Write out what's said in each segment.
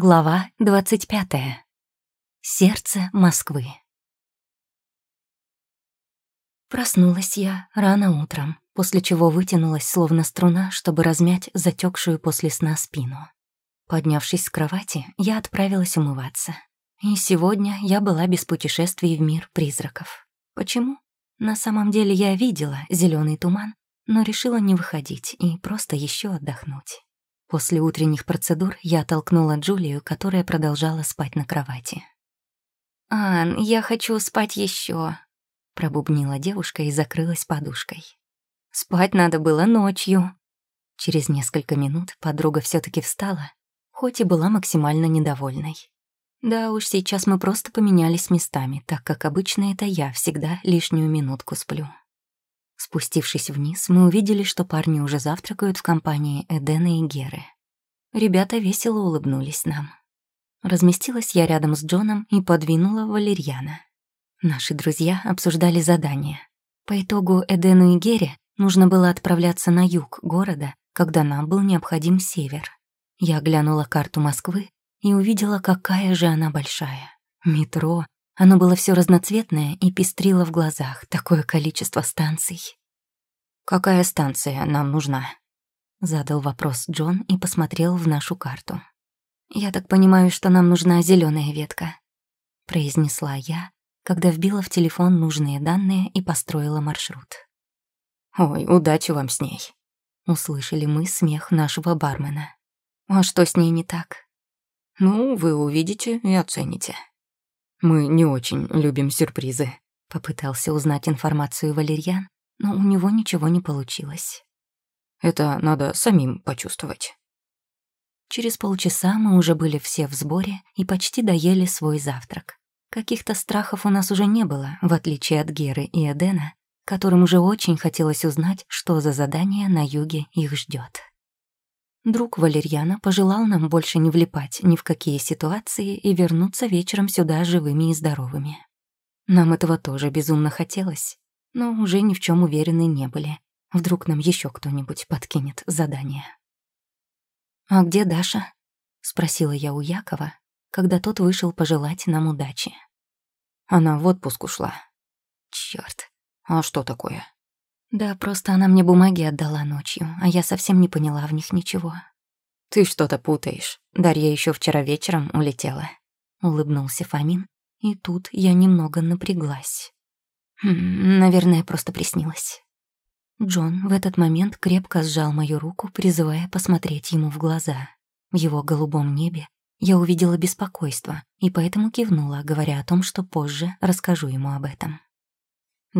Глава 25. Сердце Москвы. Проснулась я рано утром, после чего вытянулась словно струна, чтобы размять затекшую после сна спину. Поднявшись с кровати, я отправилась умываться. И сегодня я была без путешествий в мир призраков. Почему? На самом деле я видела зеленый туман, но решила не выходить и просто еще отдохнуть. После утренних процедур я толкнула Джулию, которая продолжала спать на кровати. «Ан, я хочу спать еще, пробубнила девушка и закрылась подушкой. «Спать надо было ночью». Через несколько минут подруга все таки встала, хоть и была максимально недовольной. Да уж, сейчас мы просто поменялись местами, так как обычно это я всегда лишнюю минутку сплю. Спустившись вниз, мы увидели, что парни уже завтракают в компании Эдена и Геры. Ребята весело улыбнулись нам. Разместилась я рядом с Джоном и подвинула валерьяна. Наши друзья обсуждали задание. По итогу Эдену и Гере нужно было отправляться на юг города, когда нам был необходим север. Я глянула карту Москвы и увидела, какая же она большая. Метро, оно было все разноцветное и пестрило в глазах, такое количество станций. «Какая станция нам нужна?» Задал вопрос Джон и посмотрел в нашу карту. «Я так понимаю, что нам нужна зеленая ветка», произнесла я, когда вбила в телефон нужные данные и построила маршрут. «Ой, удачи вам с ней», — услышали мы смех нашего бармена. «А что с ней не так?» «Ну, вы увидите и оцените», мы не очень любим сюрпризы. Попытался узнать информацию Валерьян, но у него ничего не получилось. Это надо самим почувствовать. Через полчаса мы уже были все в сборе и почти доели свой завтрак. Каких-то страхов у нас уже не было, в отличие от Геры и Эдена, которым уже очень хотелось узнать, что за задание на юге их ждет. Друг Валерьяна пожелал нам больше не влипать ни в какие ситуации и вернуться вечером сюда живыми и здоровыми. Нам этого тоже безумно хотелось, но уже ни в чем уверены не были. Вдруг нам еще кто-нибудь подкинет задание. «А где Даша?» — спросила я у Якова, когда тот вышел пожелать нам удачи. Она в отпуск ушла. Черт, а что такое? Да, просто она мне бумаги отдала ночью, а я совсем не поняла в них ничего. Ты что-то путаешь. Дарья еще вчера вечером улетела. Улыбнулся Фомин, и тут я немного напряглась. Хм, наверное, просто приснилось. Джон в этот момент крепко сжал мою руку, призывая посмотреть ему в глаза. В его голубом небе я увидела беспокойство и поэтому кивнула, говоря о том, что позже расскажу ему об этом.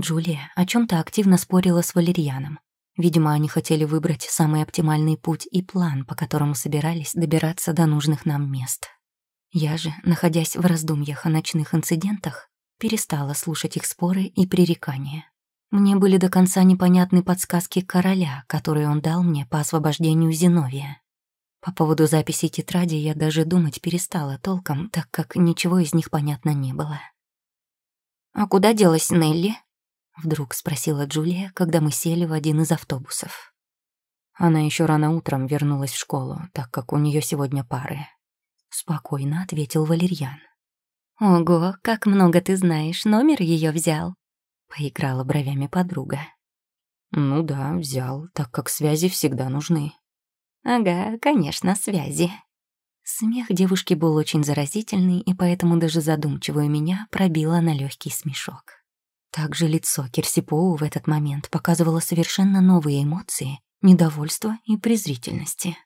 Джулия о чем то активно спорила с Валерьяном. Видимо, они хотели выбрать самый оптимальный путь и план, по которому собирались добираться до нужных нам мест. Я же, находясь в раздумьях о ночных инцидентах, перестала слушать их споры и пререкания. Мне были до конца непонятны подсказки короля, которые он дал мне по освобождению Зиновия. По поводу записи тетради я даже думать перестала толком, так как ничего из них понятно не было. «А куда делась Нелли?» Вдруг спросила Джулия, когда мы сели в один из автобусов. Она еще рано утром вернулась в школу, так как у нее сегодня пары. Спокойно ответил Валерьян. «Ого, как много ты знаешь, номер ее взял?» Поиграла бровями подруга. «Ну да, взял, так как связи всегда нужны». «Ага, конечно, связи». Смех девушки был очень заразительный, и поэтому даже задумчивую меня пробила на легкий смешок. Также лицо Керсипоу в этот момент показывало совершенно новые эмоции, недовольство и презрительности.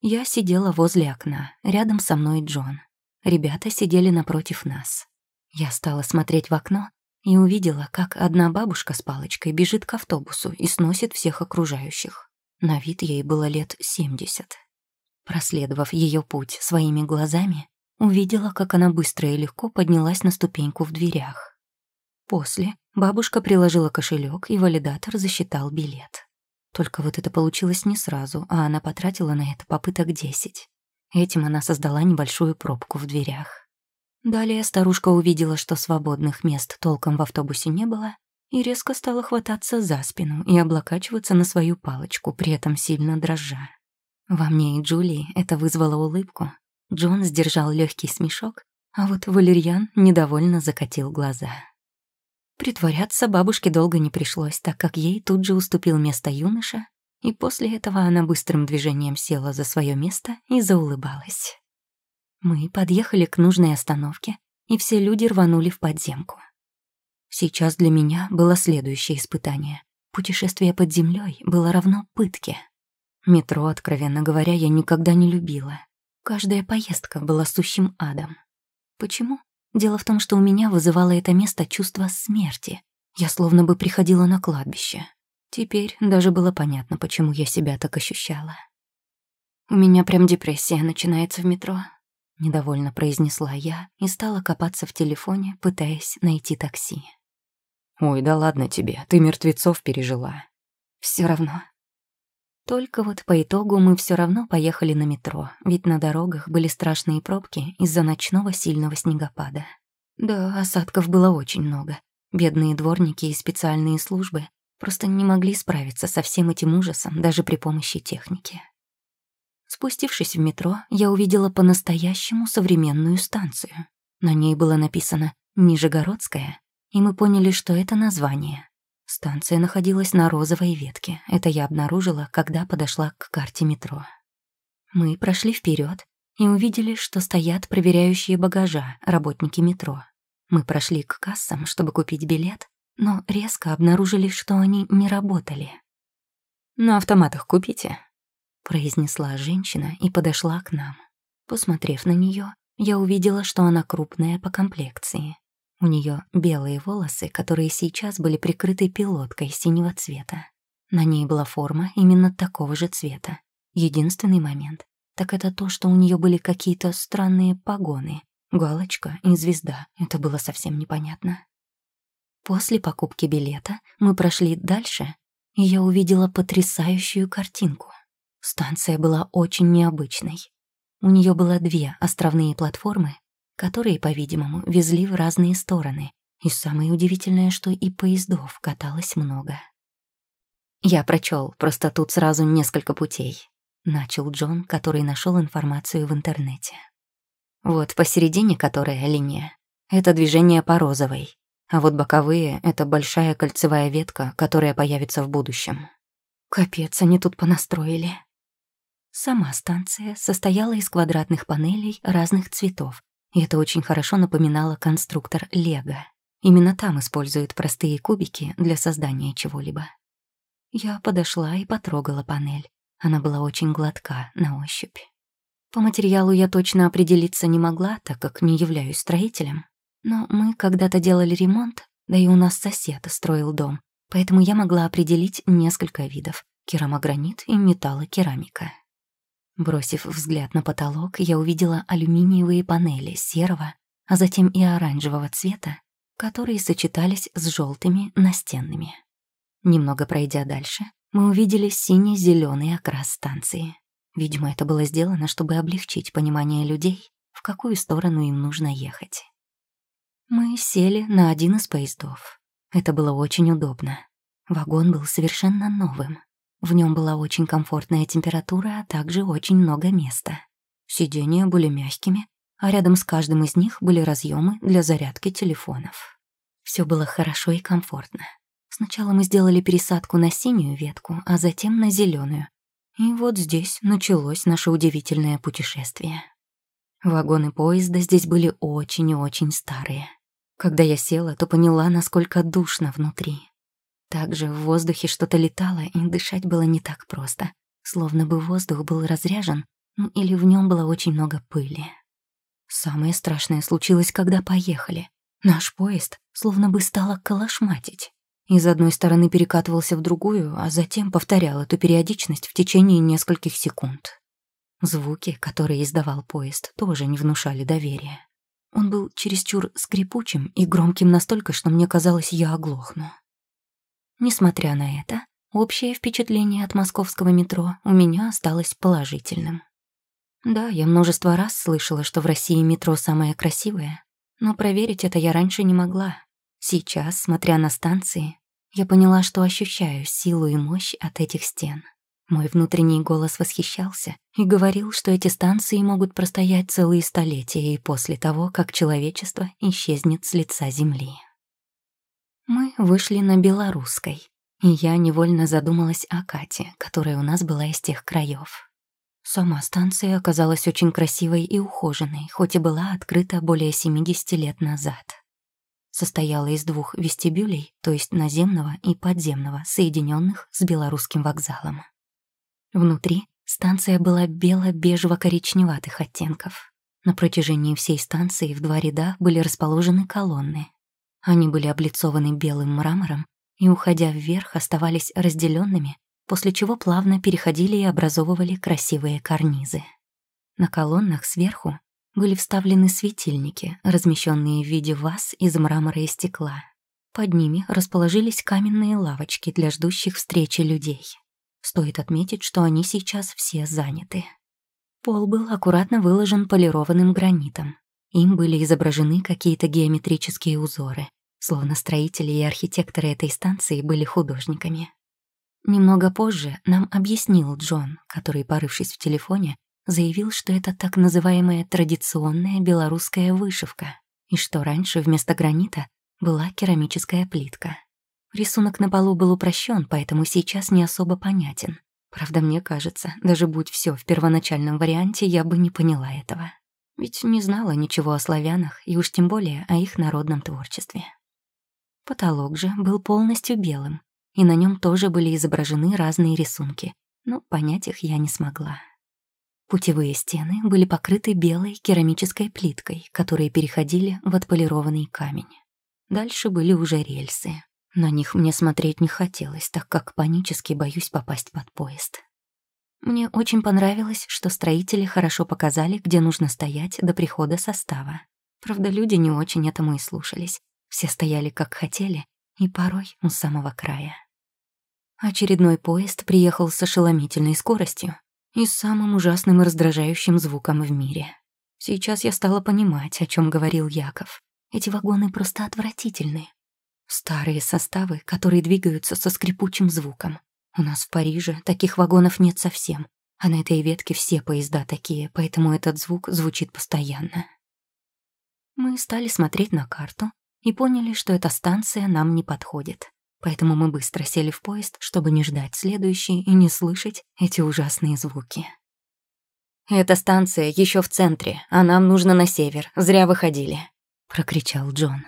Я сидела возле окна, рядом со мной Джон. Ребята сидели напротив нас. Я стала смотреть в окно и увидела, как одна бабушка с палочкой бежит к автобусу и сносит всех окружающих. На вид ей было лет семьдесят. Проследовав ее путь своими глазами, увидела, как она быстро и легко поднялась на ступеньку в дверях. После бабушка приложила кошелек, и валидатор засчитал билет. Только вот это получилось не сразу, а она потратила на это попыток десять. Этим она создала небольшую пробку в дверях. Далее старушка увидела, что свободных мест толком в автобусе не было, и резко стала хвататься за спину и облокачиваться на свою палочку, при этом сильно дрожа. Во мне и Джулии это вызвало улыбку, Джон сдержал легкий смешок, а вот Валерьян недовольно закатил глаза. Притворяться бабушке долго не пришлось, так как ей тут же уступил место юноша, и после этого она быстрым движением села за свое место и заулыбалась. Мы подъехали к нужной остановке, и все люди рванули в подземку. Сейчас для меня было следующее испытание. Путешествие под землей было равно пытке. Метро, откровенно говоря, я никогда не любила. Каждая поездка была сущим адом. Почему? Дело в том, что у меня вызывало это место чувство смерти. Я словно бы приходила на кладбище. Теперь даже было понятно, почему я себя так ощущала. «У меня прям депрессия начинается в метро», — недовольно произнесла я и стала копаться в телефоне, пытаясь найти такси. «Ой, да ладно тебе, ты мертвецов пережила». Все равно. Только вот по итогу мы все равно поехали на метро, ведь на дорогах были страшные пробки из-за ночного сильного снегопада. Да, осадков было очень много. Бедные дворники и специальные службы просто не могли справиться со всем этим ужасом даже при помощи техники. Спустившись в метро, я увидела по-настоящему современную станцию. На ней было написано «Нижегородская», и мы поняли, что это название. Станция находилась на розовой ветке. Это я обнаружила, когда подошла к карте метро. Мы прошли вперед и увидели, что стоят проверяющие багажа, работники метро. Мы прошли к кассам, чтобы купить билет, но резко обнаружили, что они не работали. «На автоматах купите», — произнесла женщина и подошла к нам. Посмотрев на нее, я увидела, что она крупная по комплекции. У нее белые волосы, которые сейчас были прикрыты пилоткой синего цвета. На ней была форма именно такого же цвета. Единственный момент — так это то, что у нее были какие-то странные погоны. Галочка и звезда. Это было совсем непонятно. После покупки билета мы прошли дальше, и я увидела потрясающую картинку. Станция была очень необычной. У нее было две островные платформы которые, по-видимому, везли в разные стороны. И самое удивительное, что и поездов каталось много. «Я прочел, просто тут сразу несколько путей», — начал Джон, который нашел информацию в интернете. «Вот посередине которая линия — это движение по розовой, а вот боковые — это большая кольцевая ветка, которая появится в будущем». Капец, они тут понастроили. Сама станция состояла из квадратных панелей разных цветов, и это очень хорошо напоминало конструктор Лего. Именно там используют простые кубики для создания чего-либо. Я подошла и потрогала панель. Она была очень гладка на ощупь. По материалу я точно определиться не могла, так как не являюсь строителем. Но мы когда-то делали ремонт, да и у нас сосед строил дом, поэтому я могла определить несколько видов — керамогранит и металлокерамика. Бросив взгляд на потолок, я увидела алюминиевые панели серого, а затем и оранжевого цвета, которые сочетались с желтыми настенными. Немного пройдя дальше, мы увидели сине зеленый окрас станции. Видимо, это было сделано, чтобы облегчить понимание людей, в какую сторону им нужно ехать. Мы сели на один из поездов. Это было очень удобно. Вагон был совершенно новым. В нем была очень комфортная температура, а также очень много места. Сиденья были мягкими, а рядом с каждым из них были разъемы для зарядки телефонов. Все было хорошо и комфортно. Сначала мы сделали пересадку на синюю ветку, а затем на зеленую. И вот здесь началось наше удивительное путешествие. Вагоны поезда здесь были очень и очень старые. Когда я села, то поняла, насколько душно внутри. Также в воздухе что-то летало, и дышать было не так просто. Словно бы воздух был разряжен, ну или в нем было очень много пыли. Самое страшное случилось, когда поехали. Наш поезд словно бы стало колошматить. Из одной стороны перекатывался в другую, а затем повторял эту периодичность в течение нескольких секунд. Звуки, которые издавал поезд, тоже не внушали доверия. Он был чересчур скрипучим и громким настолько, что мне казалось, я оглохну. Несмотря на это, общее впечатление от московского метро у меня осталось положительным. Да, я множество раз слышала, что в России метро самое красивое, но проверить это я раньше не могла. Сейчас, смотря на станции, я поняла, что ощущаю силу и мощь от этих стен. Мой внутренний голос восхищался и говорил, что эти станции могут простоять целые столетия и после того, как человечество исчезнет с лица Земли. Мы вышли на Белорусской, и я невольно задумалась о Кате, которая у нас была из тех краев. Сама станция оказалась очень красивой и ухоженной, хоть и была открыта более 70 лет назад. Состояла из двух вестибюлей, то есть наземного и подземного, соединенных с белорусским вокзалом. Внутри станция была бело-бежево-коричневатых оттенков. На протяжении всей станции в два ряда были расположены колонны, они были облицованы белым мрамором и, уходя вверх, оставались разделенными, после чего плавно переходили и образовывали красивые карнизы. На колоннах сверху были вставлены светильники, размещенные в виде ваз из мрамора и стекла. Под ними расположились каменные лавочки для ждущих встречи людей. Стоит отметить, что они сейчас все заняты. Пол был аккуратно выложен полированным гранитом, им были изображены какие-то геометрические узоры, словно строители и архитекторы этой станции были художниками. Немного позже нам объяснил Джон, который, порывшись в телефоне, заявил, что это так называемая традиционная белорусская вышивка, и что раньше вместо гранита была керамическая плитка. Рисунок на полу был упрощен, поэтому сейчас не особо понятен. Правда, мне кажется, даже будь все в первоначальном варианте, я бы не поняла этого ведь не знала ничего о славянах и уж тем более о их народном творчестве. Потолок же был полностью белым, и на нем тоже были изображены разные рисунки, но понять их я не смогла. Путевые стены были покрыты белой керамической плиткой, которые переходили в отполированный камень. Дальше были уже рельсы. На них мне смотреть не хотелось, так как панически боюсь попасть под поезд. Мне очень понравилось, что строители хорошо показали, где нужно стоять до прихода состава. Правда, люди не очень этому и слушались. Все стояли как хотели, и порой у самого края. Очередной поезд приехал с ошеломительной скоростью и самым ужасным и раздражающим звуком в мире. Сейчас я стала понимать, о чем говорил Яков. Эти вагоны просто отвратительны. Старые составы, которые двигаются со скрипучим звуком. У нас в Париже таких вагонов нет совсем, а на этой ветке все поезда такие, поэтому этот звук звучит постоянно. Мы стали смотреть на карту и поняли, что эта станция нам не подходит. Поэтому мы быстро сели в поезд, чтобы не ждать следующий и не слышать эти ужасные звуки. «Эта станция еще в центре, а нам нужно на север. Зря выходили», — прокричал Джон.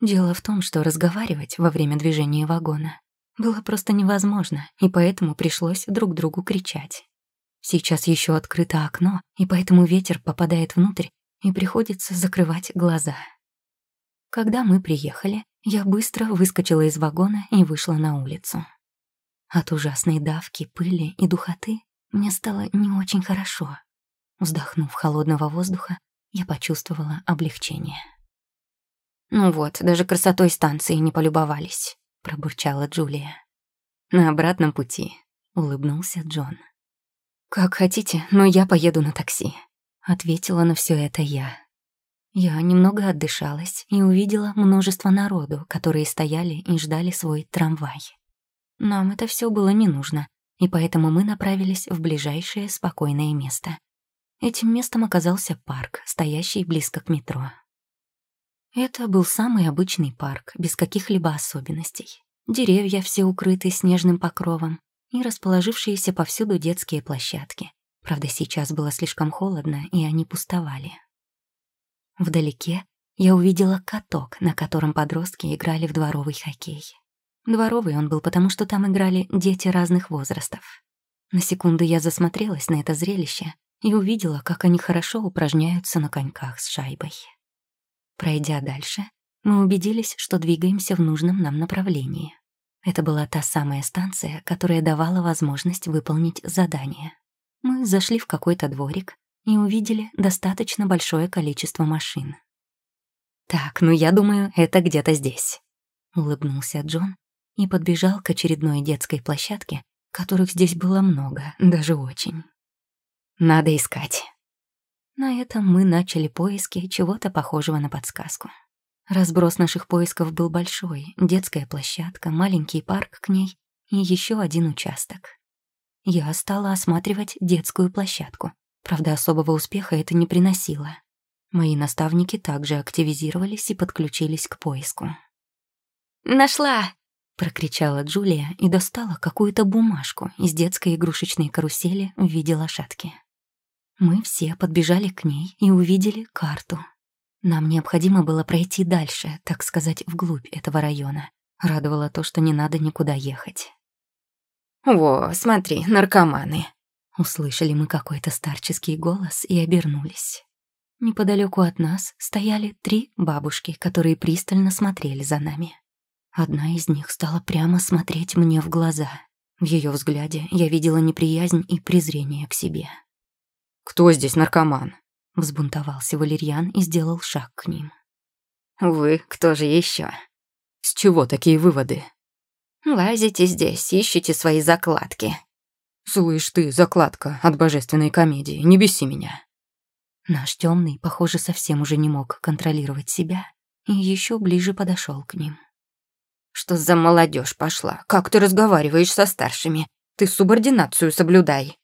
Дело в том, что разговаривать во время движения вагона было просто невозможно, и поэтому пришлось друг другу кричать. Сейчас еще открыто окно, и поэтому ветер попадает внутрь, и приходится закрывать глаза. Когда мы приехали, я быстро выскочила из вагона и вышла на улицу. От ужасной давки, пыли и духоты мне стало не очень хорошо. Вздохнув холодного воздуха, я почувствовала облегчение. Ну вот, даже красотой станции не полюбовались пробурчала Джулия. «На обратном пути», — улыбнулся Джон. «Как хотите, но я поеду на такси», — ответила на все это я. Я немного отдышалась и увидела множество народу, которые стояли и ждали свой трамвай. Нам это все было не нужно, и поэтому мы направились в ближайшее спокойное место. Этим местом оказался парк, стоящий близко к метро. Это был самый обычный парк, без каких-либо особенностей. Деревья все укрыты снежным покровом и расположившиеся повсюду детские площадки. Правда, сейчас было слишком холодно, и они пустовали. Вдалеке я увидела каток, на котором подростки играли в дворовый хоккей. Дворовый он был, потому что там играли дети разных возрастов. На секунду я засмотрелась на это зрелище и увидела, как они хорошо упражняются на коньках с шайбой. Пройдя дальше, мы убедились, что двигаемся в нужном нам направлении. Это была та самая станция, которая давала возможность выполнить задание. Мы зашли в какой-то дворик и увидели достаточно большое количество машин. «Так, ну я думаю, это где-то здесь», — улыбнулся Джон и подбежал к очередной детской площадке, которых здесь было много, даже очень. «Надо искать». На этом мы начали поиски чего-то похожего на подсказку. Разброс наших поисков был большой. Детская площадка, маленький парк к ней и еще один участок. я стала осматривать детскую площадку. Правда, особого успеха это не приносило. Мои наставники также активизировались и подключились к поиску. «Нашла!» — прокричала Джулия и достала какую-то бумажку из детской игрушечной карусели в виде лошадки. Мы все подбежали к ней и увидели карту. Нам необходимо было пройти дальше, так сказать, вглубь этого района. Радовало то, что не надо никуда ехать. «Во, смотри, наркоманы!» Услышали мы какой-то старческий голос и обернулись. Неподалеку от нас стояли три бабушки, которые пристально смотрели за нами. Одна из них стала прямо смотреть мне в глаза. В ее взгляде я видела неприязнь и презрение к себе. «Кто здесь наркоман?» Взбунтовался Валерьян и сделал шаг к ним. «Вы, кто же еще? «С чего такие выводы?» «Лазите здесь, ищите свои закладки». «Слышь ты, закладка от божественной комедии, не беси меня». Наш темный, похоже, совсем уже не мог контролировать себя и еще ближе подошел к ним. «Что за молодежь пошла? Как ты разговариваешь со старшими? Ты субординацию соблюдай».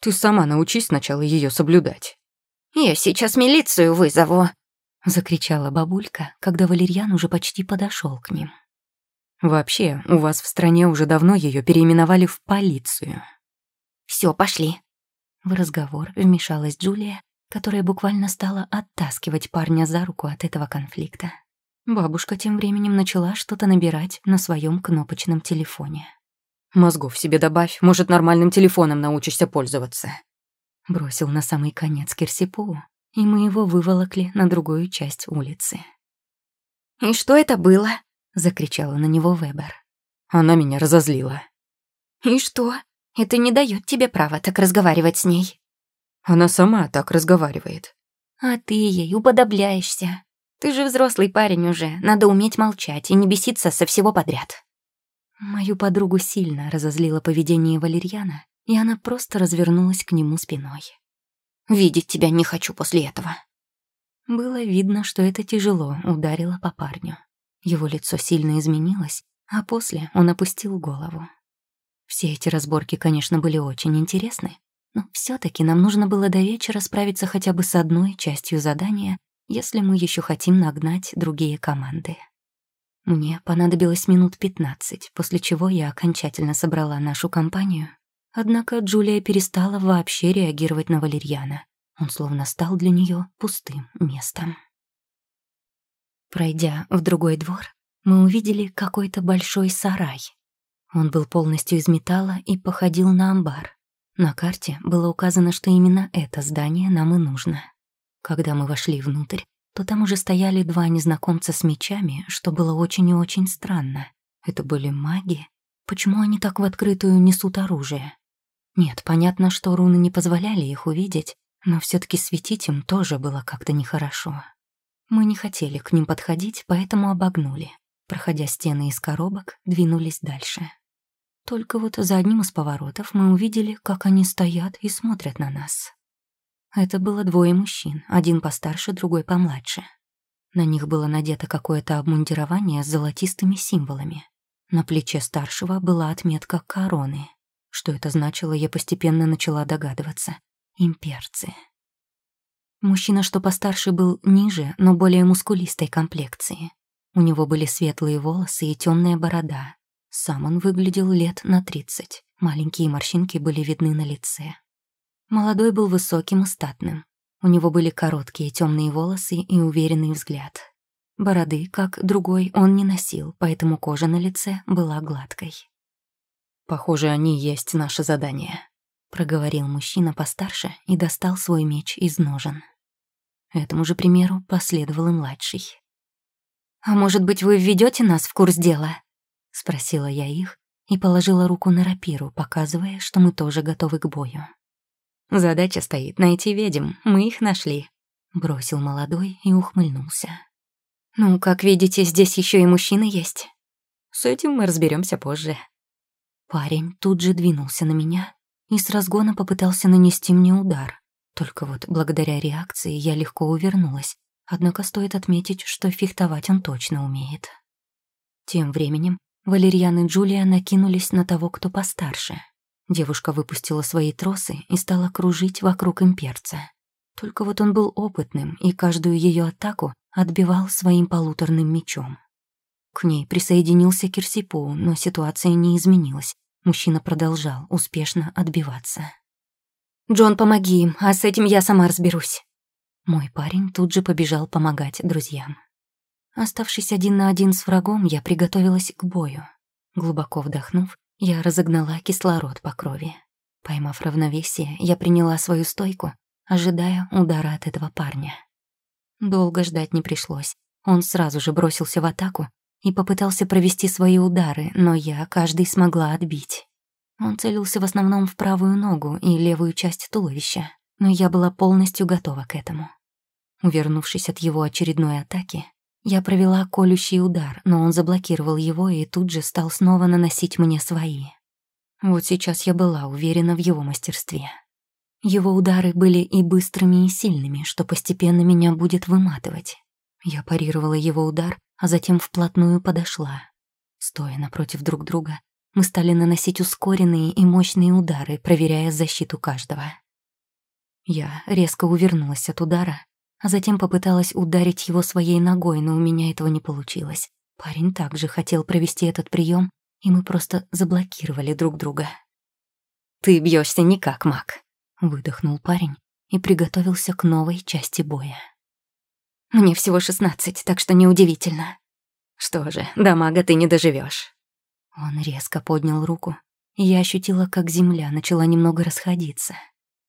«Ты сама научись сначала ее соблюдать». «Я сейчас милицию вызову», — закричала бабулька, когда Валерьян уже почти подошел к ним. «Вообще, у вас в стране уже давно ее переименовали в полицию». Все, пошли». В разговор вмешалась Джулия, которая буквально стала оттаскивать парня за руку от этого конфликта. Бабушка тем временем начала что-то набирать на своем кнопочном телефоне. «Мозгов себе добавь, может, нормальным телефоном научишься пользоваться», Бросил на самый конец Кирсипу, и мы его выволокли на другую часть улицы. «И что это было?» — закричала на него Вебер. Она меня разозлила. «И что? Это не дает тебе права так разговаривать с ней». Она сама так разговаривает. «А ты ей уподобляешься. Ты же взрослый парень уже, надо уметь молчать и не беситься со всего подряд». Мою подругу сильно разозлило поведение Валерьяна, и она просто развернулась к нему спиной. «Видеть тебя не хочу после этого». Было видно, что это тяжело ударило по парню. Его лицо сильно изменилось, а после он опустил голову. Все эти разборки, конечно, были очень интересны, но все таки нам нужно было до вечера справиться хотя бы с одной частью задания, если мы еще хотим нагнать другие команды. Мне понадобилось минут пятнадцать, после чего я окончательно собрала нашу компанию Однако Джулия перестала вообще реагировать на Валерьяна. Он словно стал для нее пустым местом. Пройдя в другой двор, мы увидели какой-то большой сарай. Он был полностью из металла и походил на амбар. На карте было указано, что именно это здание нам и нужно. Когда мы вошли внутрь, то там уже стояли два незнакомца с мечами, что было очень и очень странно. Это были маги. Почему они так в открытую несут оружие? Нет, понятно, что руны не позволяли их увидеть, но все таки светить им тоже было как-то нехорошо. Мы не хотели к ним подходить, поэтому обогнули. Проходя стены из коробок, двинулись дальше. Только вот за одним из поворотов мы увидели, как они стоят и смотрят на нас. Это было двое мужчин, один постарше, другой помладше. На них было надето какое-то обмундирование с золотистыми символами. На плече старшего была отметка короны. Что это значило, я постепенно начала догадываться. Имперцы. Мужчина, что постарше, был ниже, но более мускулистой комплекции. У него были светлые волосы и темная борода. Сам он выглядел лет на тридцать. Маленькие морщинки были видны на лице. Молодой был высоким и статным. У него были короткие темные волосы и уверенный взгляд. Бороды, как другой, он не носил, поэтому кожа на лице была гладкой. «Похоже, они есть наше задание», — проговорил мужчина постарше и достал свой меч из ножен. Этому же примеру последовал и младший. «А может быть, вы введете нас в курс дела?» — спросила я их и положила руку на рапиру, показывая, что мы тоже готовы к бою. «Задача стоит — найти ведьм, мы их нашли», — бросил молодой и ухмыльнулся. «Ну, как видите, здесь еще и мужчины есть». «С этим мы разберемся позже», Парень тут же двинулся на меня и с разгона попытался нанести мне удар. Только вот благодаря реакции я легко увернулась, однако стоит отметить, что фехтовать он точно умеет. Тем временем Валерьян и Джулия накинулись на того, кто постарше. Девушка выпустила свои тросы и стала кружить вокруг имперца. Только вот он был опытным и каждую ее атаку отбивал своим полуторным мечом. К ней присоединился Кирсипоу, но ситуация не изменилась. Мужчина продолжал успешно отбиваться. «Джон, помоги им, а с этим я сама разберусь». Мой парень тут же побежал помогать друзьям. Оставшись один на один с врагом, я приготовилась к бою. Глубоко вдохнув, я разогнала кислород по крови. Поймав равновесие, я приняла свою стойку, ожидая удара от этого парня. Долго ждать не пришлось. Он сразу же бросился в атаку и попытался провести свои удары, но я каждый смогла отбить. Он целился в основном в правую ногу и левую часть туловища, но я была полностью готова к этому. Увернувшись от его очередной атаки, я провела колющий удар, но он заблокировал его и тут же стал снова наносить мне свои. Вот сейчас я была уверена в его мастерстве. Его удары были и быстрыми, и сильными, что постепенно меня будет выматывать. Я парировала его удар, а затем вплотную подошла. Стоя напротив друг друга, мы стали наносить ускоренные и мощные удары, проверяя защиту каждого. Я резко увернулась от удара, а затем попыталась ударить его своей ногой, но у меня этого не получилось. Парень также хотел провести этот прием, и мы просто заблокировали друг друга. «Ты бьешься не как маг», — выдохнул парень и приготовился к новой части боя. «Мне всего шестнадцать, так что неудивительно». «Что же, до мага ты не доживешь. Он резко поднял руку, и я ощутила, как земля начала немного расходиться.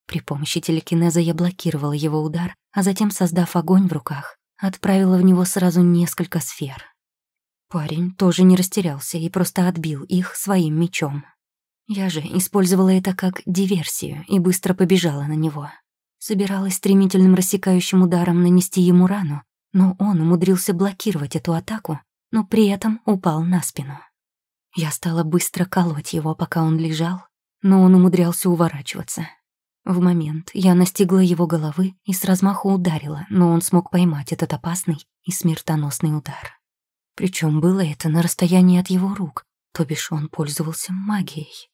При помощи телекинеза я блокировала его удар, а затем, создав огонь в руках, отправила в него сразу несколько сфер. Парень тоже не растерялся и просто отбил их своим мечом. Я же использовала это как диверсию и быстро побежала на него. Собиралась стремительным рассекающим ударом нанести ему рану, но он умудрился блокировать эту атаку, но при этом упал на спину. Я стала быстро колоть его, пока он лежал, но он умудрялся уворачиваться. В момент я настигла его головы и с размаху ударила, но он смог поймать этот опасный и смертоносный удар. Причем было это на расстоянии от его рук, то бишь он пользовался магией.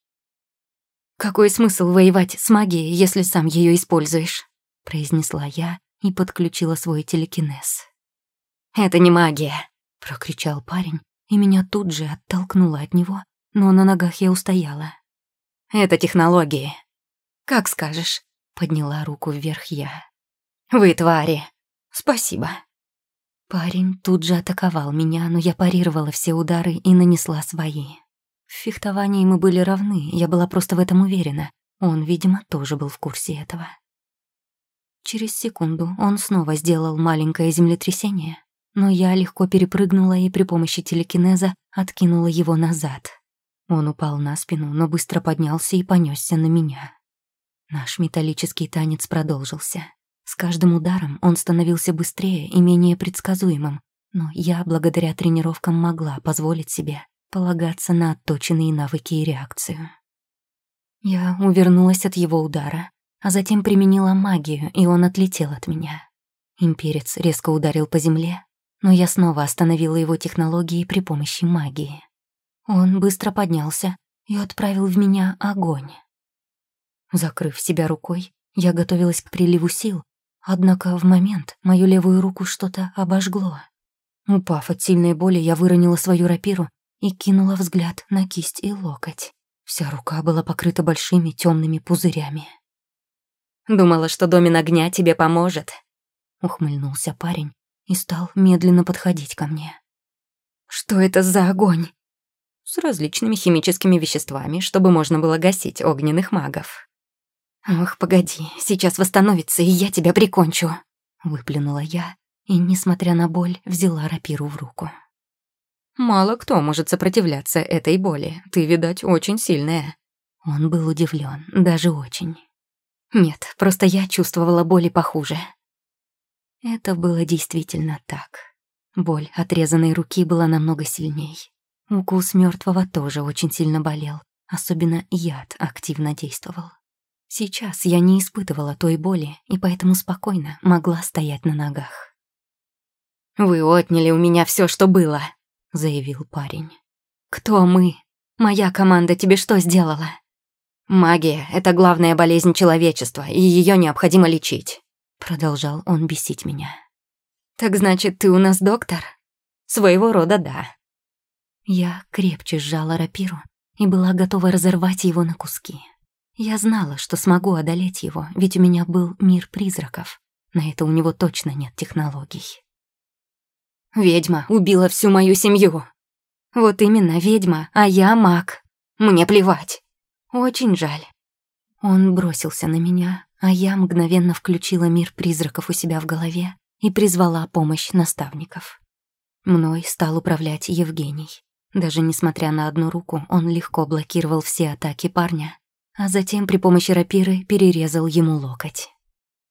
«Какой смысл воевать с магией, если сам ее используешь?» произнесла я и подключила свой телекинез. «Это не магия», — прокричал парень, и меня тут же оттолкнуло от него, но на ногах я устояла. «Это технологии». «Как скажешь», — подняла руку вверх я. «Вы твари. Спасибо». Парень тут же атаковал меня, но я парировала все удары и нанесла свои. В фехтовании мы были равны, я была просто в этом уверена. Он, видимо, тоже был в курсе этого. Через секунду он снова сделал маленькое землетрясение, но я легко перепрыгнула и при помощи телекинеза откинула его назад. Он упал на спину, но быстро поднялся и понесся на меня. Наш металлический танец продолжился. С каждым ударом он становился быстрее и менее предсказуемым, но я, благодаря тренировкам, могла позволить себе полагаться на отточенные навыки и реакцию. Я увернулась от его удара, а затем применила магию, и он отлетел от меня. Имперец резко ударил по земле, но я снова остановила его технологии при помощи магии. Он быстро поднялся и отправил в меня огонь. Закрыв себя рукой, я готовилась к приливу сил, однако в момент мою левую руку что-то обожгло. Упав от сильной боли, я выронила свою рапиру и кинула взгляд на кисть и локоть. Вся рука была покрыта большими темными пузырями. «Думала, что домен огня тебе поможет», — ухмыльнулся парень, и стал медленно подходить ко мне. «Что это за огонь?» «С различными химическими веществами, чтобы можно было гасить огненных магов». «Ох, погоди, сейчас восстановится, и я тебя прикончу», — выплюнула я, и, несмотря на боль, взяла рапиру в руку. «Мало кто может сопротивляться этой боли. Ты, видать, очень сильная». Он был удивлен, даже очень. «Нет, просто я чувствовала боли похуже», это было действительно так. Боль отрезанной руки была намного сильней. Укус мертвого тоже очень сильно болел, особенно яд активно действовал. Сейчас я не испытывала той боли и поэтому спокойно могла стоять на ногах. «Вы отняли у меня все, что было», — заявил парень. «Кто мы? Моя команда тебе что сделала?» Магия — это главная болезнь человечества, и ее необходимо лечить. Продолжал он бесить меня. Так значит, ты у нас доктор? Своего рода да. Я крепче сжала рапиру и была готова разорвать его на куски. Я знала, что смогу одолеть его, ведь у меня был мир призраков. На это у него точно нет технологий. Ведьма убила всю мою семью. Вот именно, ведьма, а я маг. Мне плевать. Очень жаль. Он бросился на меня, а я мгновенно включила мир призраков у себя в голове и призвала помощь наставников. Мной стал управлять Евгений. Даже несмотря на одну руку, он легко блокировал все атаки парня, а затем при помощи рапиры перерезал ему локоть.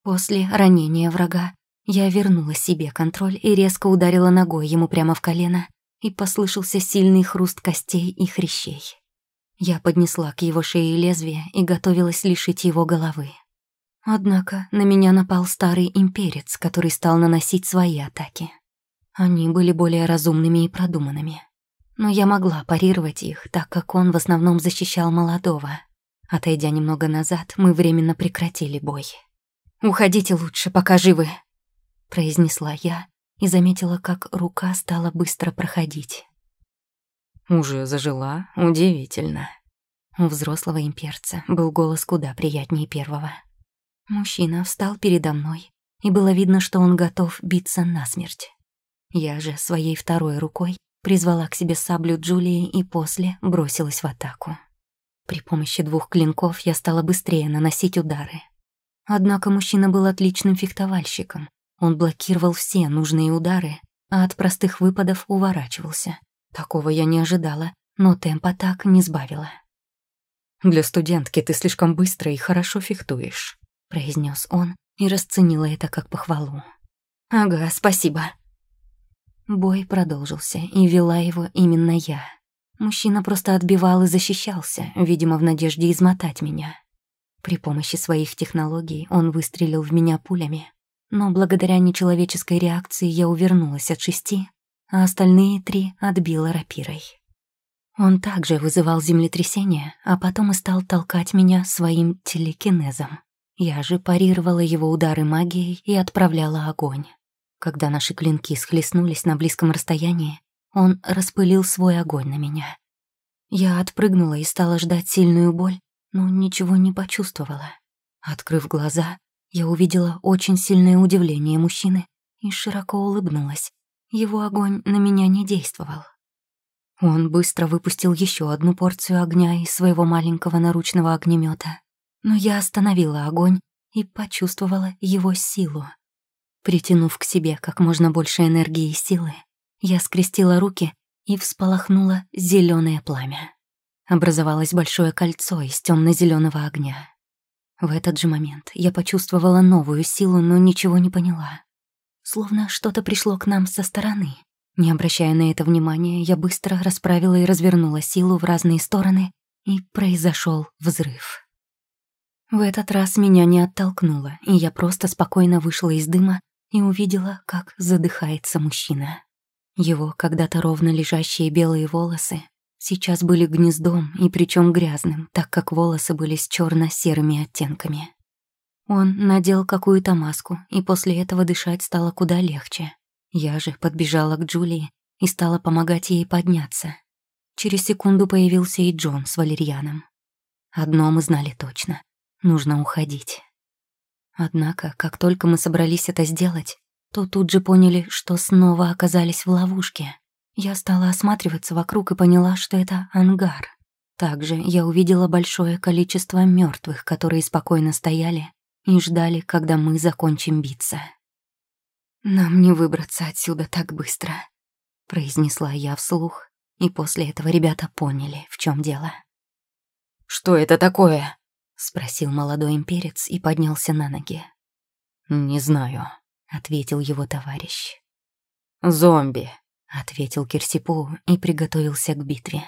После ранения врага я вернула себе контроль и резко ударила ногой ему прямо в колено, и послышался сильный хруст костей и хрящей. Я поднесла к его шее лезвие и готовилась лишить его головы. Однако на меня напал старый имперец, который стал наносить свои атаки. Они были более разумными и продуманными. Но я могла парировать их, так как он в основном защищал молодого. Отойдя немного назад, мы временно прекратили бой. «Уходите лучше, пока живы», — произнесла я и заметила, как рука стала быстро проходить. «Уже зажила? Удивительно». У взрослого имперца был голос куда приятнее первого. Мужчина встал передо мной, и было видно, что он готов биться насмерть. Я же своей второй рукой призвала к себе саблю Джулии и после бросилась в атаку. При помощи двух клинков я стала быстрее наносить удары. Однако мужчина был отличным фехтовальщиком. Он блокировал все нужные удары, а от простых выпадов уворачивался. Такого я не ожидала, но темп атак не сбавила. «Для студентки ты слишком быстро и хорошо фехтуешь», — произнес он и расценила это как похвалу. «Ага, спасибо». Бой продолжился, и вела его именно я. Мужчина просто отбивал и защищался, видимо, в надежде измотать меня. При помощи своих технологий он выстрелил в меня пулями, но благодаря нечеловеческой реакции я увернулась от шести, а остальные три отбила рапирой. Он также вызывал землетрясение, а потом и стал толкать меня своим телекинезом. Я же парировала его удары магией и отправляла огонь. Когда наши клинки схлестнулись на близком расстоянии, он распылил свой огонь на меня. Я отпрыгнула и стала ждать сильную боль, но ничего не почувствовала. Открыв глаза, я увидела очень сильное удивление мужчины и широко улыбнулась. Его огонь на меня не действовал. Он быстро выпустил еще одну порцию огня из своего маленького наручного огнемета, но я остановила огонь и почувствовала его силу. Притянув к себе как можно больше энергии и силы, я скрестила руки и всполохнула зеленое пламя. Образовалось большое кольцо из темно зеленого огня. В этот же момент я почувствовала новую силу, но ничего не поняла. Словно что-то пришло к нам со стороны. Не обращая на это внимания, я быстро расправила и развернула силу в разные стороны, и произошел взрыв. В этот раз меня не оттолкнуло, и я просто спокойно вышла из дыма и увидела, как задыхается мужчина. Его когда-то ровно лежащие белые волосы сейчас были гнездом, и причем грязным, так как волосы были с черно серыми оттенками. Он надел какую-то маску, и после этого дышать стало куда легче. Я же подбежала к Джулии и стала помогать ей подняться. Через секунду появился и Джон с Валерьяном. Одно мы знали точно — нужно уходить. Однако, как только мы собрались это сделать, то тут же поняли, что снова оказались в ловушке. Я стала осматриваться вокруг и поняла, что это ангар. Также я увидела большое количество мертвых, которые спокойно стояли и ждали, когда мы закончим биться. «Нам не выбраться отсюда так быстро», — произнесла я вслух, и после этого ребята поняли, в чем дело. «Что это такое?» — спросил молодой имперец и поднялся на ноги. «Не знаю», — ответил его товарищ. «Зомби», — ответил Кирсипу и приготовился к битве.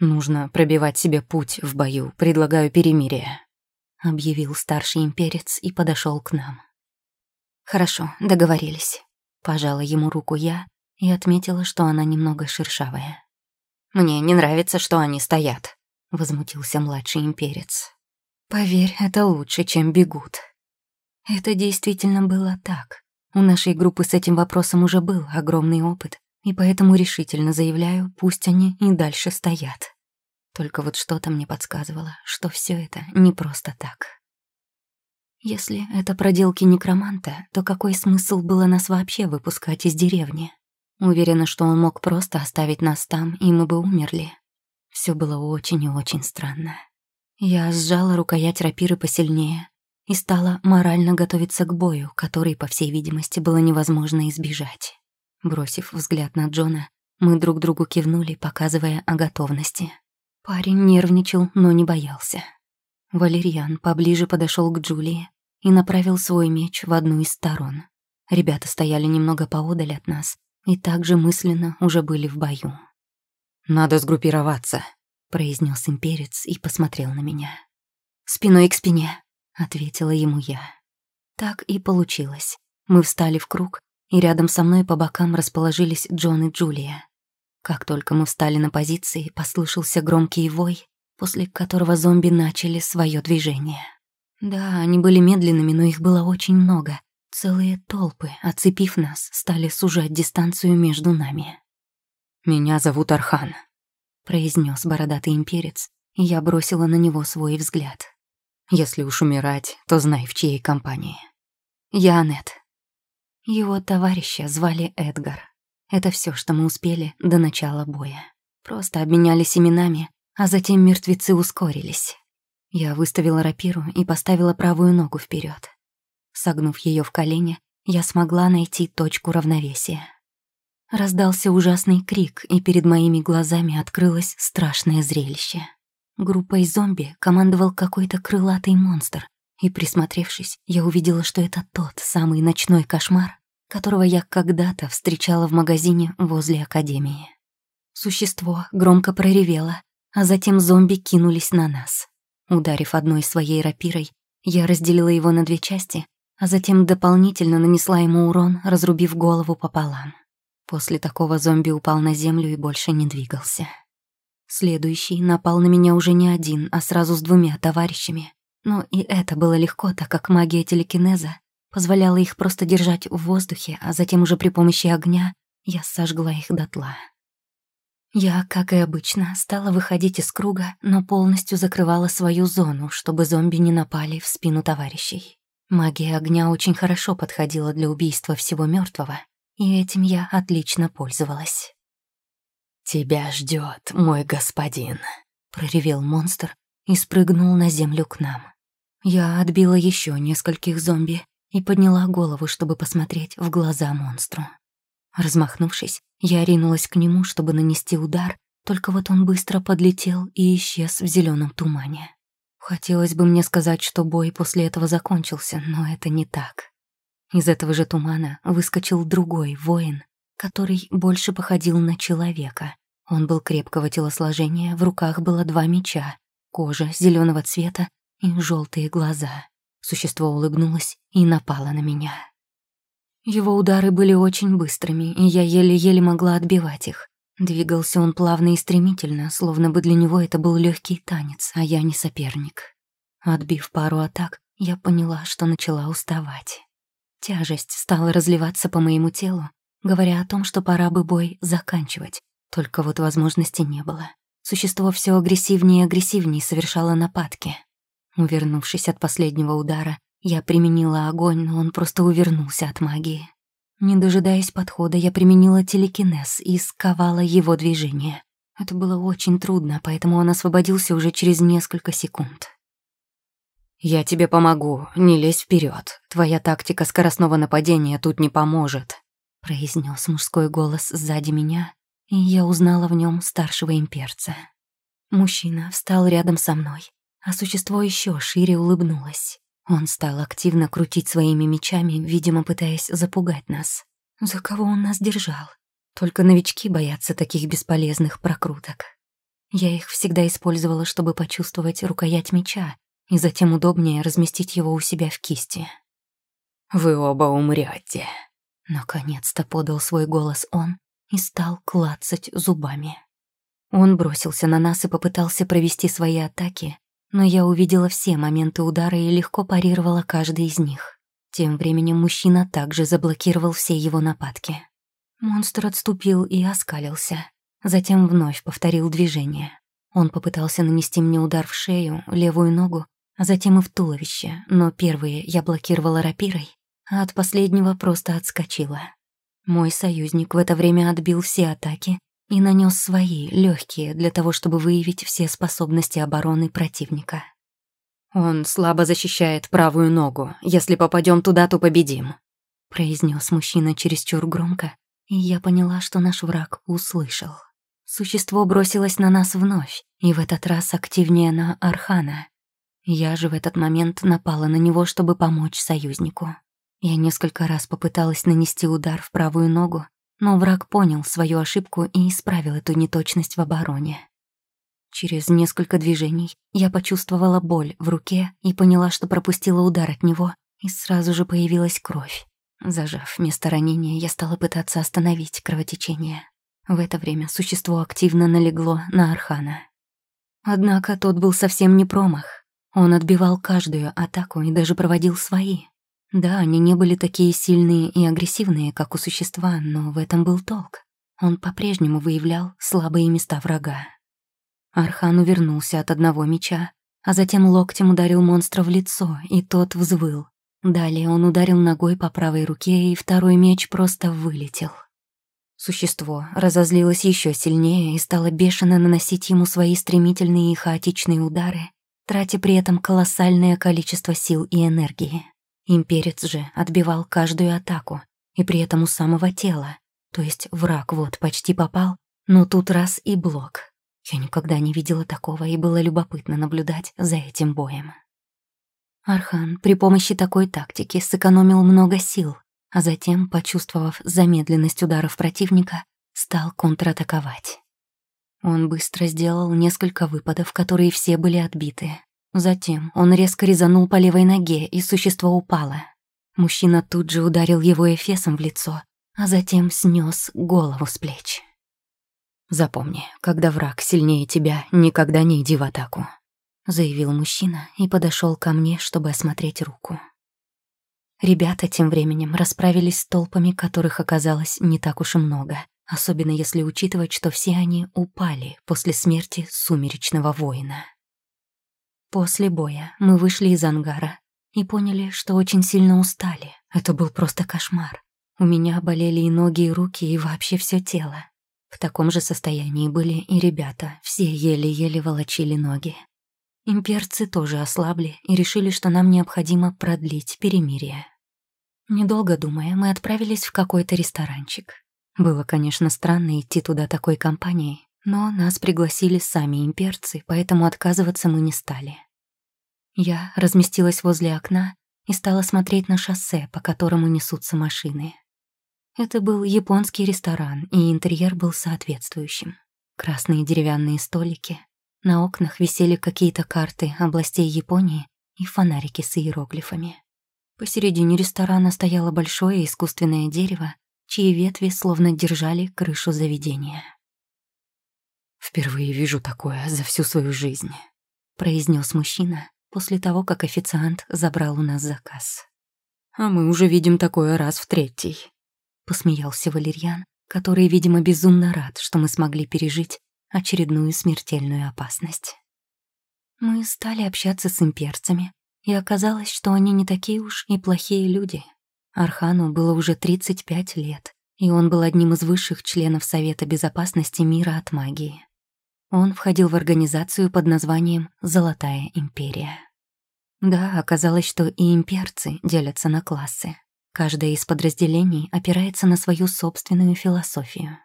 «Нужно пробивать себе путь в бою, предлагаю перемирие», — объявил старший имперец и подошел к нам. «Хорошо, договорились». Пожала ему руку я и отметила, что она немного шершавая. «Мне не нравится, что они стоят», возмутился младший имперец. Поверь, это лучше, чем бегут. Это действительно было так. У нашей группы с этим вопросом уже был огромный опыт, и поэтому решительно заявляю, пусть они и дальше стоят. Только вот что-то мне подсказывало, что все это не просто так. Если это проделки некроманта, то какой смысл было нас вообще выпускать из деревни? Уверена, что он мог просто оставить нас там, и мы бы умерли. Все было очень и очень странно. Я сжала рукоять рапиры посильнее и стала морально готовиться к бою, который, по всей видимости, было невозможно избежать. Бросив взгляд на Джона, мы друг другу кивнули, показывая о готовности. Парень нервничал, но не боялся. Валерьян поближе подошел к Джулии и направил свой меч в одну из сторон. Ребята стояли немного поодаль от нас и также мысленно уже были в бою. «Надо сгруппироваться», — произнес имперец и посмотрел на меня. «Спиной к спине», — ответила ему я. Так и получилось. Мы встали в круг, и рядом со мной по бокам расположились Джон и Джулия. Как только мы встали на позиции, послышался громкий вой, после которого зомби начали свое движение. Да, они были медленными, но их было очень много. Целые толпы, оцепив нас, стали сужать дистанцию между нами. «Меня зовут Архан», — произнес бородатый имперец, и я бросила на него свой взгляд. «Если уж умирать, то знай, в чьей компании». «Я Аннет». Его товарища звали Эдгар. Это все, что мы успели до начала боя. Просто обменялись именами, а затем мертвецы ускорились. Я выставила рапиру и поставила правую ногу вперед. Согнув ее в колени, я смогла найти точку равновесия. Раздался ужасный крик, и перед моими глазами открылось страшное зрелище. Группой зомби командовал какой-то крылатый монстр, и, присмотревшись, я увидела, что это тот самый ночной кошмар, которого я когда-то встречала в магазине возле Академии. Существо громко проревело, а затем зомби кинулись на нас. Ударив одной своей рапирой, я разделила его на две части, а затем дополнительно нанесла ему урон, разрубив голову пополам. После такого зомби упал на землю и больше не двигался. Следующий напал на меня уже не один, а сразу с двумя товарищами. Но и это было легко, так как магия телекинеза позволяла их просто держать в воздухе, а затем уже при помощи огня я сожгла их дотла. Я, как и обычно, стала выходить из круга, но полностью закрывала свою зону, чтобы зомби не напали в спину товарищей. Магия огня очень хорошо подходила для убийства всего мертвого, и этим я отлично пользовалась. «Тебя ждет, мой господин», — проревел монстр и спрыгнул на землю к нам. Я отбила еще нескольких зомби и подняла голову, чтобы посмотреть в глаза монстру. Размахнувшись, я ринулась к нему, чтобы нанести удар, только вот он быстро подлетел и исчез в зеленом тумане. Хотелось бы мне сказать, что бой после этого закончился, но это не так. Из этого же тумана выскочил другой воин, который больше походил на человека. Он был крепкого телосложения, в руках было два меча, кожа зеленого цвета и желтые глаза. Существо улыбнулось и напало на меня. Его удары были очень быстрыми, и я еле-еле могла отбивать их. Двигался он плавно и стремительно, словно бы для него это был легкий танец, а я не соперник. Отбив пару атак, я поняла, что начала уставать. Тяжесть стала разливаться по моему телу, говоря о том, что пора бы бой заканчивать. Только вот возможности не было. Существо все агрессивнее и агрессивнее совершало нападки. Увернувшись от последнего удара, я применила огонь, но он просто увернулся от магии. Не дожидаясь подхода, я применила телекинез и сковала его движение. Это было очень трудно, поэтому он освободился уже через несколько секунд. «Я тебе помогу, не лезь вперед. Твоя тактика скоростного нападения тут не поможет», произнес мужской голос сзади меня, и я узнала в нем старшего имперца. Мужчина встал рядом со мной, а существо еще шире улыбнулось. Он стал активно крутить своими мечами, видимо, пытаясь запугать нас. За кого он нас держал? Только новички боятся таких бесполезных прокруток. Я их всегда использовала, чтобы почувствовать рукоять меча, и затем удобнее разместить его у себя в кисти. «Вы оба умрете. Наконец-то подал свой голос он и стал клацать зубами. Он бросился на нас и попытался провести свои атаки, но я увидела все моменты удара и легко парировала каждый из них. Тем временем мужчина также заблокировал все его нападки. Монстр отступил и оскалился. Затем вновь повторил движение. Он попытался нанести мне удар в шею, левую ногу, а затем и в туловище, но первые я блокировала рапирой, а от последнего просто отскочила. Мой союзник в это время отбил все атаки и нанес свои, легкие, для того, чтобы выявить все способности обороны противника. «Он слабо защищает правую ногу. Если попадем туда, то победим», — произнес мужчина чересчур громко, и я поняла, что наш враг услышал. Существо бросилось на нас вновь, и в этот раз активнее на Архана. Я же в этот момент напала на него, чтобы помочь союзнику. Я несколько раз попыталась нанести удар в правую ногу, но враг понял свою ошибку и исправил эту неточность в обороне. Через несколько движений я почувствовала боль в руке и поняла, что пропустила удар от него, и сразу же появилась кровь. Зажав место ранения, я стала пытаться остановить кровотечение. В это время существо активно налегло на Архана. Однако тот был совсем не промах. Он отбивал каждую атаку и даже проводил свои. Да, они не были такие сильные и агрессивные, как у существа, но в этом был толк. Он по-прежнему выявлял слабые места врага. Архан увернулся от одного меча, а затем локтем ударил монстра в лицо, и тот взвыл. Далее он ударил ногой по правой руке, и второй меч просто вылетел. Существо разозлилось еще сильнее и стало бешено наносить ему свои стремительные и хаотичные удары, тратя при этом колоссальное количество сил и энергии. Имперец же отбивал каждую атаку, и при этом у самого тела. То есть враг вот почти попал, но тут раз и блок. Я никогда не видела такого, и было любопытно наблюдать за этим боем. Архан при помощи такой тактики сэкономил много сил, а затем, почувствовав замедленность ударов противника, стал контратаковать. Он быстро сделал несколько выпадов, которые все были отбиты. Затем он резко резанул по левой ноге, и существо упало. Мужчина тут же ударил его эфесом в лицо, а затем снес голову с плеч. «Запомни, когда враг сильнее тебя, никогда не иди в атаку», заявил мужчина и подошел ко мне, чтобы осмотреть руку. Ребята тем временем расправились с толпами, которых оказалось не так уж и много, особенно если учитывать, что все они упали после смерти сумеречного воина. После боя мы вышли из ангара и поняли, что очень сильно устали. Это был просто кошмар. У меня болели и ноги, и руки, и вообще все тело. В таком же состоянии были и ребята, все еле-еле волочили ноги. Имперцы тоже ослабли и решили, что нам необходимо продлить перемирие. Недолго думая, мы отправились в какой-то ресторанчик. Было, конечно, странно идти туда такой компанией, но нас пригласили сами имперцы, поэтому отказываться мы не стали. Я разместилась возле окна и стала смотреть на шоссе, по которому несутся машины. Это был японский ресторан, и интерьер был соответствующим. Красные деревянные столики, на окнах висели какие-то карты областей Японии и фонарики с иероглифами. Посередине ресторана стояло большое искусственное дерево, чьи ветви словно держали крышу заведения. «Впервые вижу такое за всю свою жизнь», — произнес мужчина после того, как официант забрал у нас заказ. «А мы уже видим такое раз в третий», — посмеялся Валерьян, который, видимо, безумно рад, что мы смогли пережить очередную смертельную опасность. Мы стали общаться с имперцами, и оказалось, что они не такие уж и плохие люди. Архану было уже 35 лет, и он был одним из высших членов Совета Безопасности мира от магии. Он входил в организацию под названием «Золотая империя». Да, оказалось, что и имперцы делятся на классы. Каждое из подразделений опирается на свою собственную философию.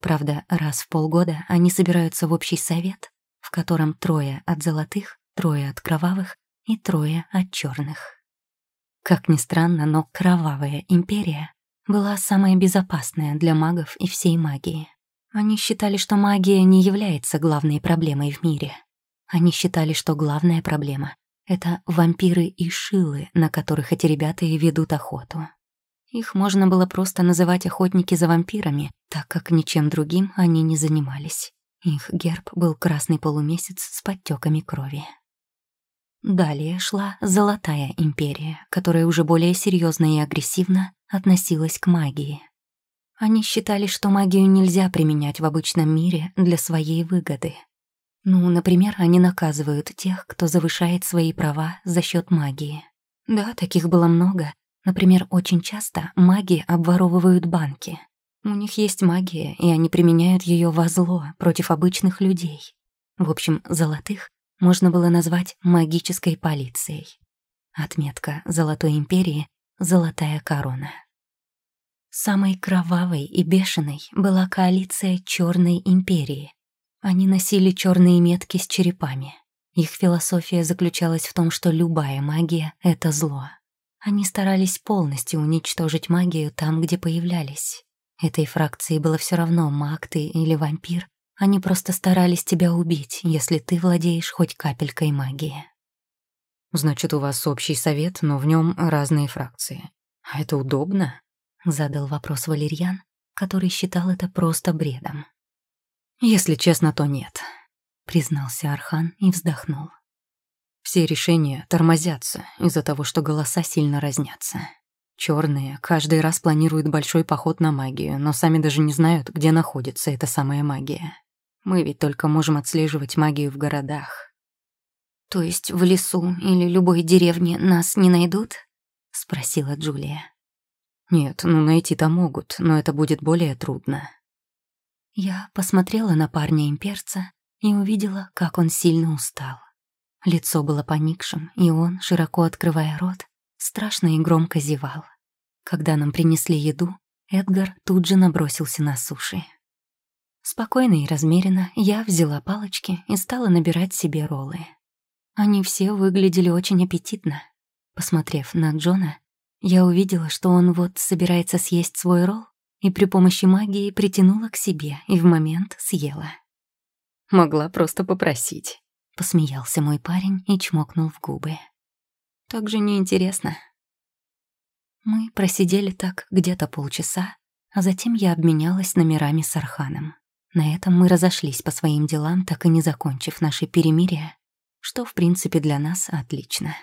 Правда, раз в полгода они собираются в общий совет, в котором трое от золотых, трое от кровавых и трое от черных. Как ни странно, но кровавая империя была самая безопасная для магов и всей магии. Они считали, что магия не является главной проблемой в мире. Они считали, что главная проблема — это вампиры и шилы, на которых эти ребята и ведут охоту. Их можно было просто называть охотники за вампирами, так как ничем другим они не занимались. Их герб был красный полумесяц с подтеками крови. Далее шла Золотая империя, которая уже более серьезно и агрессивно относилась к магии. Они считали, что магию нельзя применять в обычном мире для своей выгоды. Ну, например, они наказывают тех, кто завышает свои права за счет магии. Да, таких было много. Например, очень часто маги обворовывают банки. У них есть магия, и они применяют ее во зло против обычных людей. В общем, золотых можно было назвать магической полицией. Отметка Золотой империи — золотая корона. Самой кровавой и бешеной была коалиция Черной империи. Они носили черные метки с черепами. Их философия заключалась в том, что любая магия — это зло. Они старались полностью уничтожить магию там, где появлялись. Этой фракции было все равно, маг ты или вампир. Они просто старались тебя убить, если ты владеешь хоть капелькой магии. «Значит, у вас общий совет, но в нем разные фракции. А это удобно?» — задал вопрос Валерьян, который считал это просто бредом. «Если честно, то нет», — признался Архан и вздохнул. «Все решения тормозятся из-за того, что голоса сильно разнятся. Черные каждый раз планируют большой поход на магию, но сами даже не знают, где находится эта самая магия. Мы ведь только можем отслеживать магию в городах. То есть в лесу или любой деревне нас не найдут? спросила Джулия. Нет, ну найти-то могут, но это будет более трудно. Я посмотрела на парня-имперца и увидела, как он сильно устал. Лицо было поникшим, и он, широко открывая рот, страшно и громко зевал. Когда нам принесли еду, Эдгар тут же набросился на суши. Спокойно и размеренно я взяла палочки и стала набирать себе роллы. Они все выглядели очень аппетитно. Посмотрев на Джона, я увидела, что он вот собирается съесть свой ролл и при помощи магии притянула к себе и в момент съела. «Могла просто попросить», — посмеялся мой парень и чмокнул в губы. Так же неинтересно. Мы просидели так где-то полчаса, а затем я обменялась номерами с Арханом. На этом мы разошлись по своим делам, так и не закончив наше перемирие, что, в принципе, для нас отлично.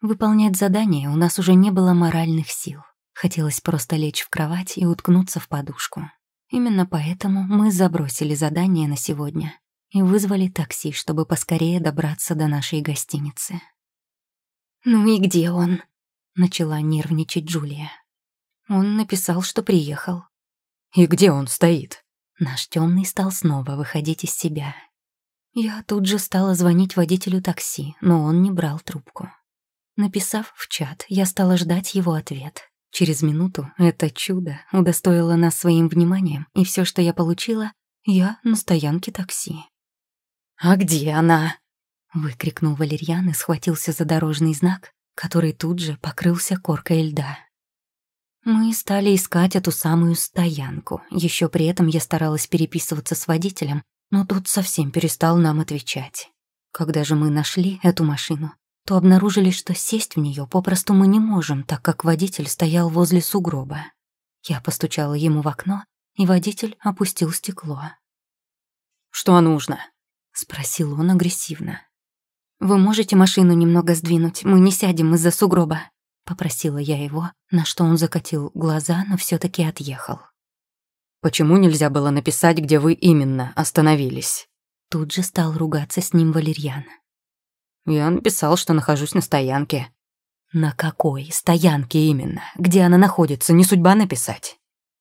Выполнять задание у нас уже не было моральных сил. Хотелось просто лечь в кровать и уткнуться в подушку. Именно поэтому мы забросили задание на сегодня и вызвали такси, чтобы поскорее добраться до нашей гостиницы. «Ну и где он?» — начала нервничать Джулия. Он написал, что приехал. «И где он стоит?» Наш темный стал снова выходить из себя. Я тут же стала звонить водителю такси, но он не брал трубку. Написав в чат, я стала ждать его ответ. Через минуту это чудо удостоило нас своим вниманием, и все, что я получила, я на стоянке такси. «А где она?» выкрикнул Валерьян и схватился за дорожный знак, который тут же покрылся коркой льда. Мы стали искать эту самую стоянку. Еще при этом я старалась переписываться с водителем, но тот совсем перестал нам отвечать. Когда же мы нашли эту машину, то обнаружили, что сесть в нее попросту мы не можем, так как водитель стоял возле сугроба. Я постучала ему в окно, и водитель опустил стекло. «Что нужно?» — спросил он агрессивно. «Вы можете машину немного сдвинуть? Мы не сядем из-за сугроба», — попросила я его, на что он закатил глаза, но все таки отъехал. «Почему нельзя было написать, где вы именно остановились?» Тут же стал ругаться с ним Валерьян. «Я написал, что нахожусь на стоянке». «На какой стоянке именно? Где она находится? Не судьба написать?»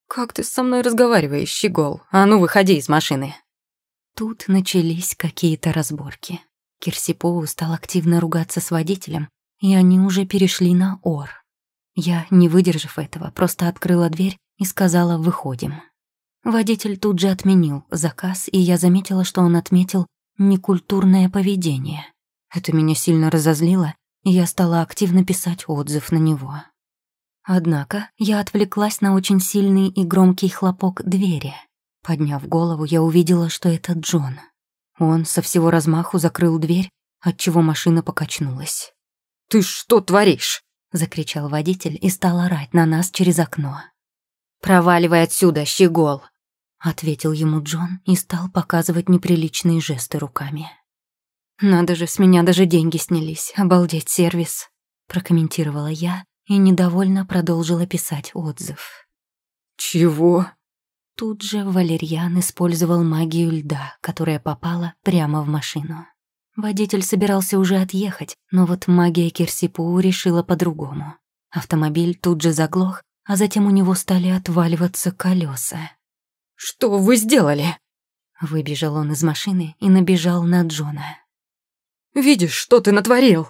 «Как ты со мной разговариваешь, щегол? А ну, выходи из машины!» Тут начались какие-то разборки. Кирсипоу стал активно ругаться с водителем, и они уже перешли на «ор». Я, не выдержав этого, просто открыла дверь и сказала «выходим». Водитель тут же отменил заказ, и я заметила, что он отметил некультурное поведение. Это меня сильно разозлило, и я стала активно писать отзыв на него. Однако я отвлеклась на очень сильный и громкий хлопок двери. Подняв голову, я увидела, что это Джон. Он со всего размаху закрыл дверь, отчего машина покачнулась. «Ты что творишь?» — закричал водитель и стал орать на нас через окно. «Проваливай отсюда, щегол!» ответил ему Джон и стал показывать неприличные жесты руками. «Надо же, с меня даже деньги снялись. Обалдеть сервис», — прокомментировала я и недовольно продолжила писать отзыв. «Чего?» Тут же Валерьян использовал магию льда, которая попала прямо в машину. Водитель собирался уже отъехать, но вот магия Кирсипу решила по-другому. Автомобиль тут же заглох, а затем у него стали отваливаться колеса. «Что вы сделали?» Выбежал он из машины и набежал на Джона. «Видишь, что ты натворил?»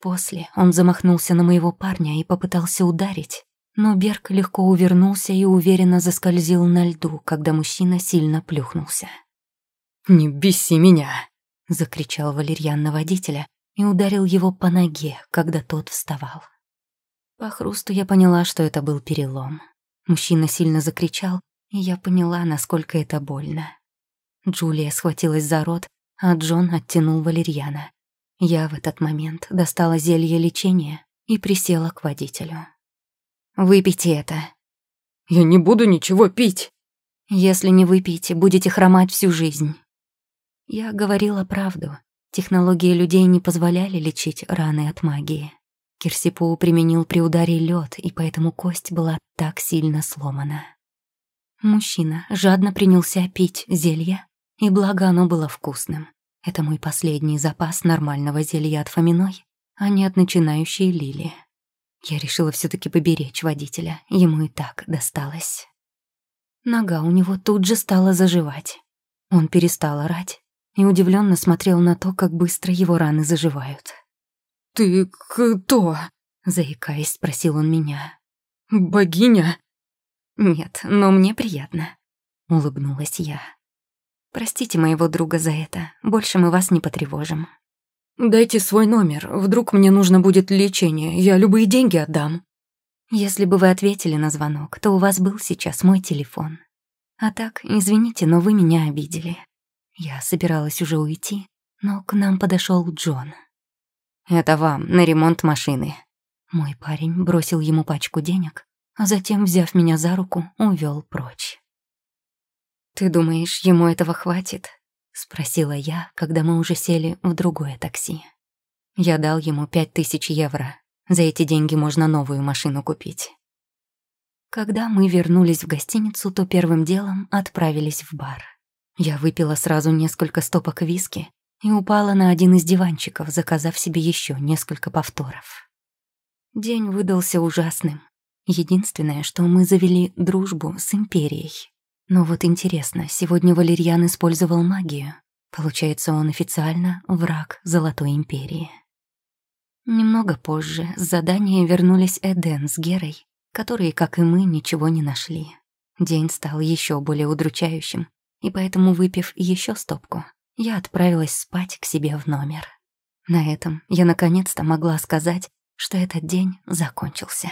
После он замахнулся на моего парня и попытался ударить, но Берг легко увернулся и уверенно заскользил на льду, когда мужчина сильно плюхнулся. «Не беси меня!» — закричал Валерьян на водителя и ударил его по ноге, когда тот вставал. По хрусту я поняла, что это был перелом. Мужчина сильно закричал, и я поняла, насколько это больно. Джулия схватилась за рот, а Джон оттянул Валерьяна. Я в этот момент достала зелье лечения и присела к водителю. Выпейте это». «Я не буду ничего пить». «Если не выпьете, будете хромать всю жизнь». Я говорила правду. Технологии людей не позволяли лечить раны от магии. Кирсипу применил при ударе лед, и поэтому кость была так сильно сломана. Мужчина жадно принялся пить зелье, и благо оно было вкусным. Это мой последний запас нормального зелья от Фоминой, а не от начинающей Лили. Я решила все таки поберечь водителя, ему и так досталось. Нога у него тут же стала заживать. Он перестал орать и удивленно смотрел на то, как быстро его раны заживают. «Ты кто?» — заикаясь, спросил он меня. «Богиня?» «Нет, но мне приятно», — улыбнулась я. «Простите моего друга за это, больше мы вас не потревожим». «Дайте свой номер, вдруг мне нужно будет лечение, я любые деньги отдам». «Если бы вы ответили на звонок, то у вас был сейчас мой телефон. А так, извините, но вы меня обидели». Я собиралась уже уйти, но к нам подошел Джон. «Это вам, на ремонт машины». Мой парень бросил ему пачку денег, а затем, взяв меня за руку, увел прочь. «Ты думаешь, ему этого хватит?» — спросила я, когда мы уже сели в другое такси. Я дал ему пять тысяч евро. За эти деньги можно новую машину купить. Когда мы вернулись в гостиницу, то первым делом отправились в бар. Я выпила сразу несколько стопок виски и упала на один из диванчиков, заказав себе еще несколько повторов. День выдался ужасным. Единственное, что мы завели дружбу с Империей. Но вот интересно, сегодня Валерьян использовал магию. Получается, он официально враг Золотой Империи. Немного позже с задания вернулись Эден с Герой, которые, как и мы, ничего не нашли. День стал еще более удручающим, и поэтому, выпив еще стопку, я отправилась спать к себе в номер. На этом я наконец-то могла сказать, что этот день закончился.